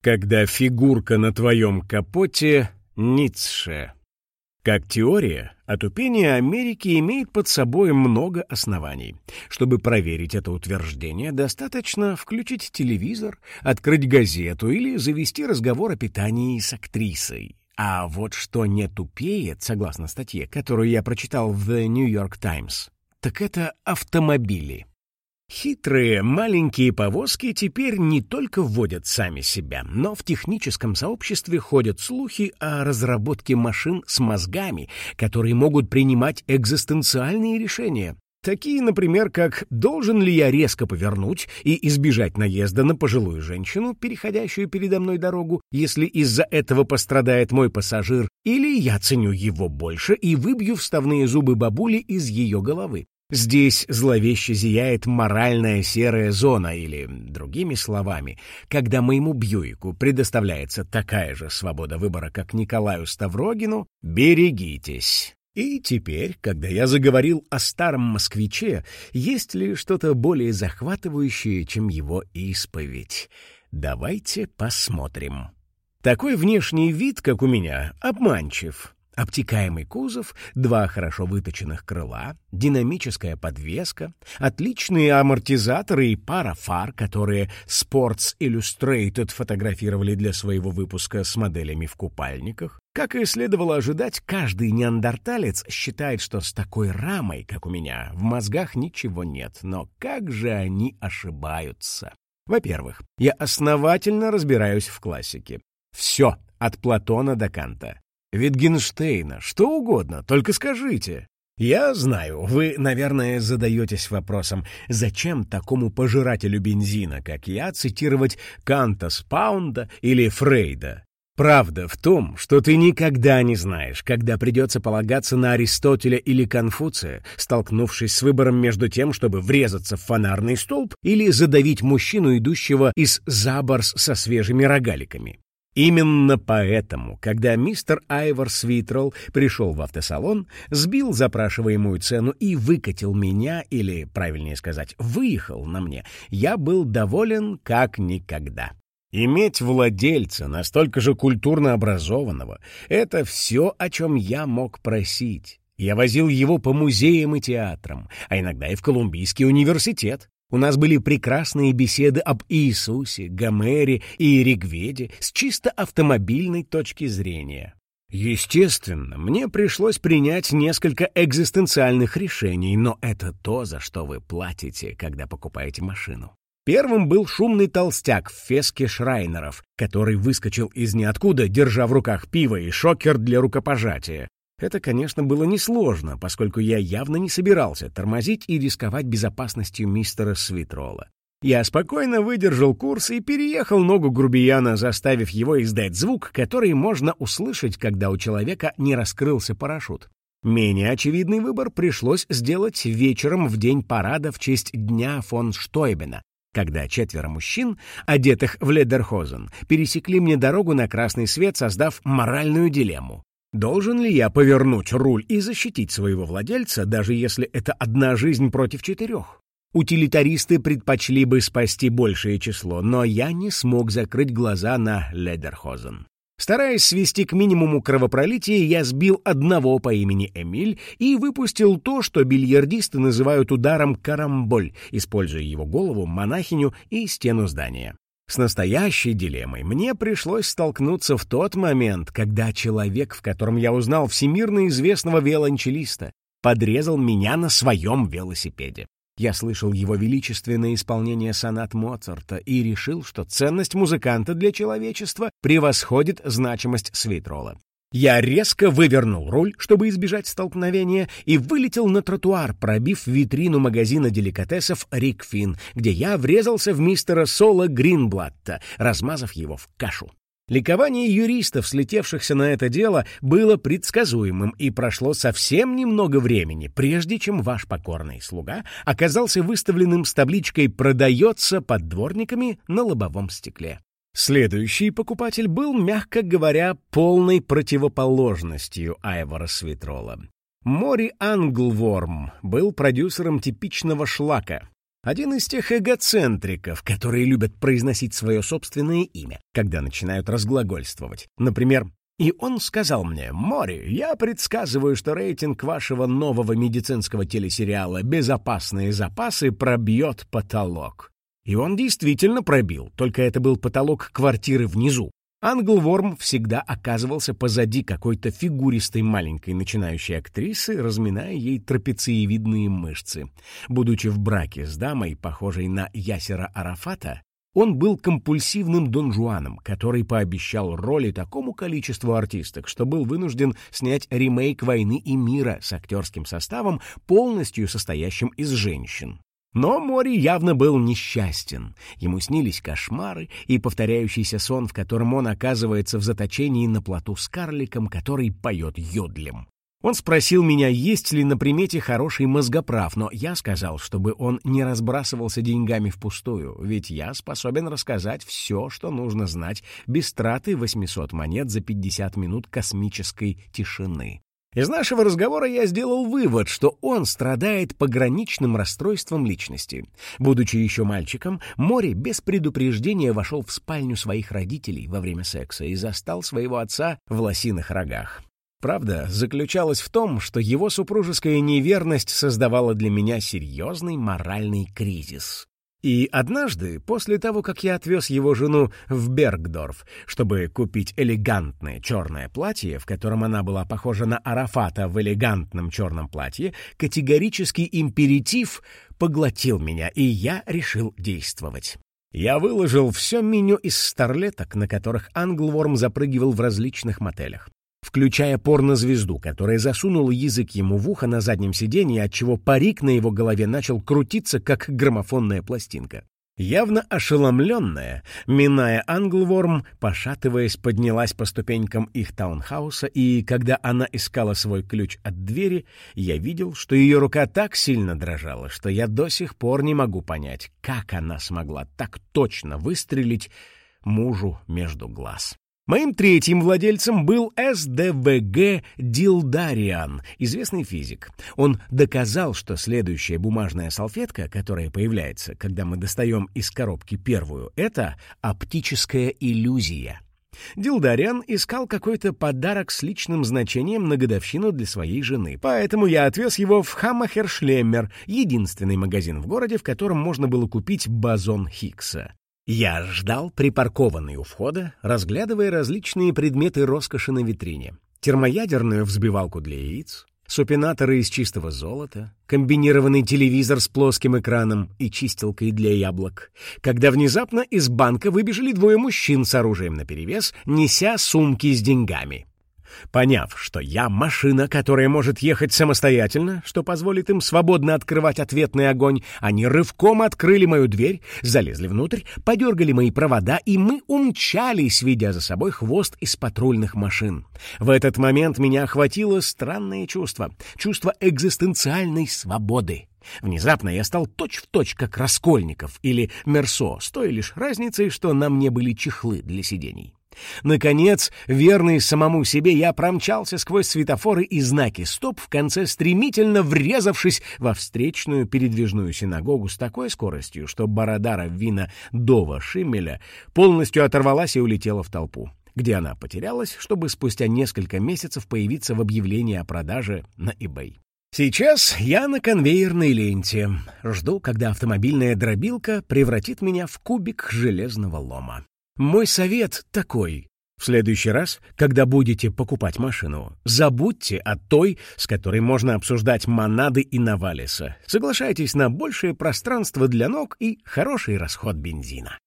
Когда фигурка на твоем капоте — Ницше. Как теория, отупение Америки имеет под собой много оснований. Чтобы проверить это утверждение, достаточно включить телевизор, открыть газету или завести разговор о питании с актрисой. А вот что не тупеет, согласно статье, которую я прочитал в The New York Times, так это автомобили. Хитрые маленькие повозки теперь не только вводят сами себя, но в техническом сообществе ходят слухи о разработке машин с мозгами, которые могут принимать экзистенциальные решения. Такие, например, как «должен ли я резко повернуть и избежать наезда на пожилую женщину, переходящую передо мной дорогу, если из-за этого пострадает мой пассажир, или я ценю его больше и выбью вставные зубы бабули из ее головы». Здесь зловеще зияет моральная серая зона, или, другими словами, когда моему Бьюику предоставляется такая же свобода выбора, как Николаю Ставрогину, берегитесь. И теперь, когда я заговорил о старом москвиче, есть ли что-то более захватывающее, чем его исповедь? Давайте посмотрим. Такой внешний вид, как у меня, обманчив. Обтекаемый кузов, два хорошо выточенных крыла, динамическая подвеска, отличные амортизаторы и пара фар, которые Sports Illustrated фотографировали для своего выпуска с моделями в купальниках. Как и следовало ожидать, каждый неандерталец считает, что с такой рамой, как у меня, в мозгах ничего нет. Но как же они ошибаются? Во-первых, я основательно разбираюсь в классике. Все, от Платона до Канта. Витгенштейна, что угодно, только скажите. Я знаю, вы, наверное, задаетесь вопросом, зачем такому пожирателю бензина, как я, цитировать Канта Спаунда или Фрейда? Правда в том, что ты никогда не знаешь, когда придется полагаться на Аристотеля или Конфуция, столкнувшись с выбором между тем, чтобы врезаться в фонарный столб или задавить мужчину, идущего из Заборс со свежими рогаликами. Именно поэтому, когда мистер Айвор Свитрол пришел в автосалон, сбил запрашиваемую цену и выкатил меня, или, правильнее сказать, выехал на мне, я был доволен как никогда. Иметь владельца, настолько же культурно образованного, это все, о чем я мог просить. Я возил его по музеям и театрам, а иногда и в Колумбийский университет. У нас были прекрасные беседы об Иисусе, Гомере и Ригведе с чисто автомобильной точки зрения. Естественно, мне пришлось принять несколько экзистенциальных решений, но это то, за что вы платите, когда покупаете машину. Первым был шумный толстяк в феске Шрайнеров, который выскочил из ниоткуда, держа в руках пиво и шокер для рукопожатия. Это, конечно, было несложно, поскольку я явно не собирался тормозить и рисковать безопасностью мистера Свитрола. Я спокойно выдержал курс и переехал ногу грубияна, заставив его издать звук, который можно услышать, когда у человека не раскрылся парашют. Менее очевидный выбор пришлось сделать вечером в день парада в честь Дня фон Штойбена, когда четверо мужчин, одетых в ледерхозен, пересекли мне дорогу на красный свет, создав моральную дилемму. Должен ли я повернуть руль и защитить своего владельца, даже если это одна жизнь против четырех? Утилитаристы предпочли бы спасти большее число, но я не смог закрыть глаза на Ледерхозен. Стараясь свести к минимуму кровопролитие, я сбил одного по имени Эмиль и выпустил то, что бильярдисты называют ударом карамболь, используя его голову, монахиню и стену здания. С настоящей дилеммой мне пришлось столкнуться в тот момент, когда человек, в котором я узнал всемирно известного виолончелиста, подрезал меня на своем велосипеде. Я слышал его величественное исполнение сонат Моцарта и решил, что ценность музыканта для человечества превосходит значимость свитрола. Я резко вывернул руль, чтобы избежать столкновения, и вылетел на тротуар, пробив витрину магазина деликатесов «Рикфин», где я врезался в мистера Соло Гринблатта, размазав его в кашу. Ликование юристов, слетевшихся на это дело, было предсказуемым, и прошло совсем немного времени, прежде чем ваш покорный слуга оказался выставленным с табличкой «Продается под дворниками» на лобовом стекле. Следующий покупатель был, мягко говоря, полной противоположностью Айвора Свитрола. Мори Англворм был продюсером типичного шлака. Один из тех эгоцентриков, которые любят произносить свое собственное имя, когда начинают разглагольствовать. Например, и он сказал мне, «Мори, я предсказываю, что рейтинг вашего нового медицинского телесериала «Безопасные запасы» пробьет потолок». И он действительно пробил, только это был потолок квартиры внизу. Англворм всегда оказывался позади какой-то фигуристой маленькой начинающей актрисы, разминая ей трапециевидные мышцы. Будучи в браке с дамой, похожей на Ясера Арафата, он был компульсивным донжуаном, который пообещал роли такому количеству артисток, что был вынужден снять ремейк «Войны и мира» с актерским составом, полностью состоящим из женщин. Но Мори явно был несчастен. Ему снились кошмары и повторяющийся сон, в котором он оказывается в заточении на плоту с карликом, который поет йодлем. Он спросил меня, есть ли на примете хороший мозгоправ, но я сказал, чтобы он не разбрасывался деньгами впустую, ведь я способен рассказать все, что нужно знать, без траты 800 монет за 50 минут космической тишины. Из нашего разговора я сделал вывод, что он страдает пограничным расстройством личности. Будучи еще мальчиком, Мори без предупреждения вошел в спальню своих родителей во время секса и застал своего отца в лосиных рогах. Правда заключалась в том, что его супружеская неверность создавала для меня серьезный моральный кризис. И однажды, после того, как я отвез его жену в Бергдорф, чтобы купить элегантное черное платье, в котором она была похожа на Арафата в элегантном черном платье, категорический императив поглотил меня, и я решил действовать. Я выложил все меню из старлеток, на которых Англворм запрыгивал в различных мотелях включая порнозвезду, которая засунула язык ему в ухо на заднем сиденье, отчего парик на его голове начал крутиться, как граммофонная пластинка. Явно ошеломленная, миная Англворм, пошатываясь, поднялась по ступенькам их таунхауса, и когда она искала свой ключ от двери, я видел, что ее рука так сильно дрожала, что я до сих пор не могу понять, как она смогла так точно выстрелить мужу между глаз. Моим третьим владельцем был СДВГ Дилдариан, известный физик. Он доказал, что следующая бумажная салфетка, которая появляется, когда мы достаем из коробки первую, это оптическая иллюзия. Дилдариан искал какой-то подарок с личным значением на годовщину для своей жены, поэтому я отвез его в Хаммахершлеммер, единственный магазин в городе, в котором можно было купить бозон Хиггса. Я ждал, припаркованный у входа, разглядывая различные предметы роскоши на витрине. Термоядерную взбивалку для яиц, супинаторы из чистого золота, комбинированный телевизор с плоским экраном и чистилкой для яблок, когда внезапно из банка выбежали двое мужчин с оружием наперевес, неся сумки с деньгами. Поняв, что я машина, которая может ехать самостоятельно, что позволит им свободно открывать ответный огонь, они рывком открыли мою дверь, залезли внутрь, подергали мои провода, и мы умчались, ведя за собой хвост из патрульных машин. В этот момент меня охватило странное чувство, чувство экзистенциальной свободы. Внезапно я стал точь-в-точь, точь, как Раскольников или Мерсо, с той лишь разницей, что на мне были чехлы для сидений. Наконец, верный самому себе, я промчался сквозь светофоры и знаки «Стоп», в конце стремительно врезавшись во встречную передвижную синагогу с такой скоростью, что бородара вина Дова Шиммеля полностью оторвалась и улетела в толпу где она потерялась, чтобы спустя несколько месяцев появиться в объявлении о продаже на eBay. Сейчас я на конвейерной ленте. Жду, когда автомобильная дробилка превратит меня в кубик железного лома. Мой совет такой. В следующий раз, когда будете покупать машину, забудьте о той, с которой можно обсуждать монады и навалиса. Соглашайтесь на большее пространство для ног и хороший расход бензина.